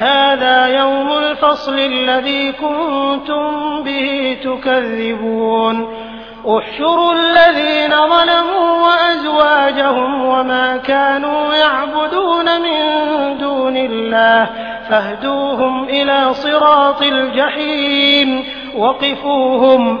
هذا يوم الفصل الذي كنتم به تكذبون. احشروا الذين ظلموا وأزواجهم وما كانوا يعبدون من دون الله فاهدوهم إلى صراط الجحيم وقفوهم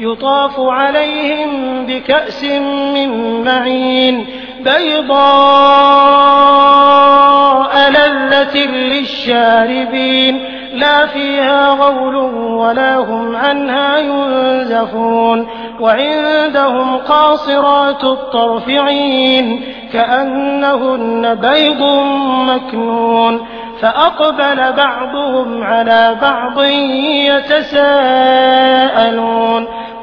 يطاف عليهم بكأس من معين بيضاء لذة للشاربين لا فيها غول ولا هم عنها ينزفون وعندهم قاصرات الطرف عين كأنهن بيض مكنون فأقبل بعضهم على بعض يتساءلون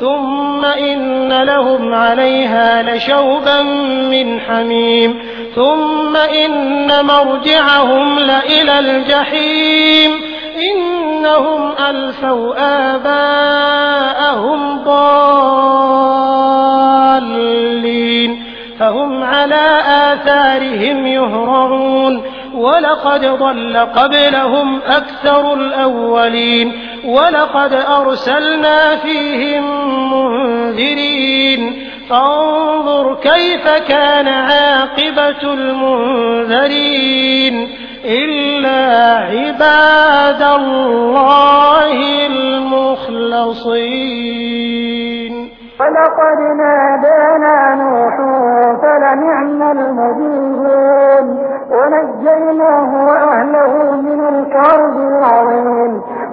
ثم إن لهم عليها لشوبا من حميم ثم إن مرجعهم لإلى الجحيم إنهم ألفوا آباءهم ضالين فهم على آثارهم يهرعون ولقد ضل قبلهم أكثر الأولين ولقد أرسلنا فيهم منذرين. فانظر كيف كان عاقبة المنذرين. إلا عباد الله المخلصين. ولقد نادانا نوح فلنعم المجيبون. ونجيناه وأهله من الكرب العظيم.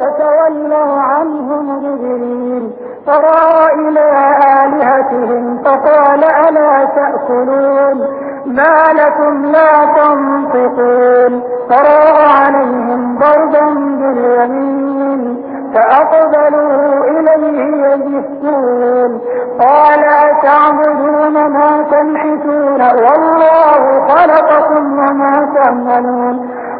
فتولوا عنه مدبرين فرأى إلى آلهتهم فقال ألا تأكلون؟ ما لكم لا تنطقون فرأى عليهم ضربا باليمين فأقبلوا إليه يجسون قال أتعبدون ما تنحتون؟ والله خلقكم وما تعملون.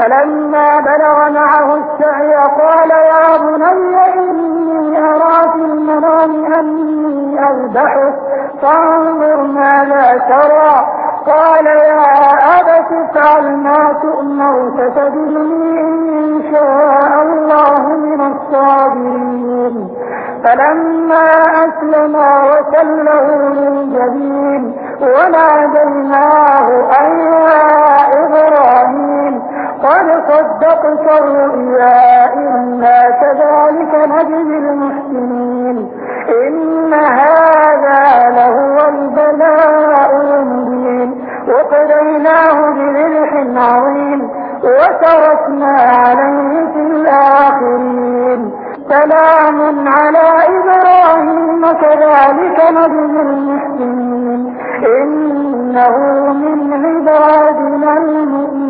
فلما بلغ معه السعي قال يا بني إني أرى في المنام أني أذبحك فانظر ماذا ترى. قال يا أبت افعل ما تؤمر فتجدني إن شاء الله من الصابرين. فلما أسلما وسله للجبين وناديناه أن يا إبراهيم. قد صدقت الرؤيا إنا كذلك نجزي المحسنين إن هذا لهو البلاء المبين وقضيناه بذبح عظيم وتركنا عليه في الآخرين سلام على إبراهيم كذلك نجزي المحسنين إنه من عبادنا المؤمنين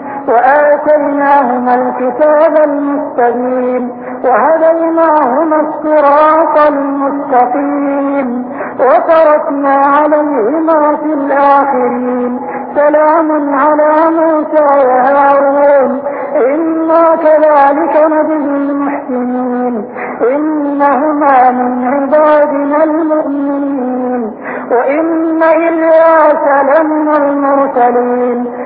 وآتيناهما الكتاب المستقيم وهديناهما الصراط المستقيم وتركنا عليهما في الآخرين سلام على موسى وهارون. إنا كذلك نجزي المحسنين. إنهما من عبادنا المؤمنين. وإن إلياس لمن المرسلين.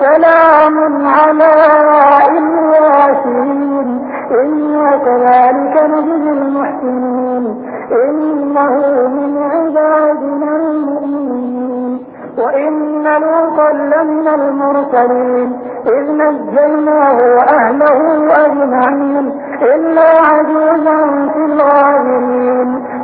سلام على الواسين إنا كذلك نجزي المحسنين. إنه من عبادنا المؤمنين. وإن لوطا لمن المرسلين. إذ نجيناه وأهله أجمعين. إلا عجوزا في الغابرين.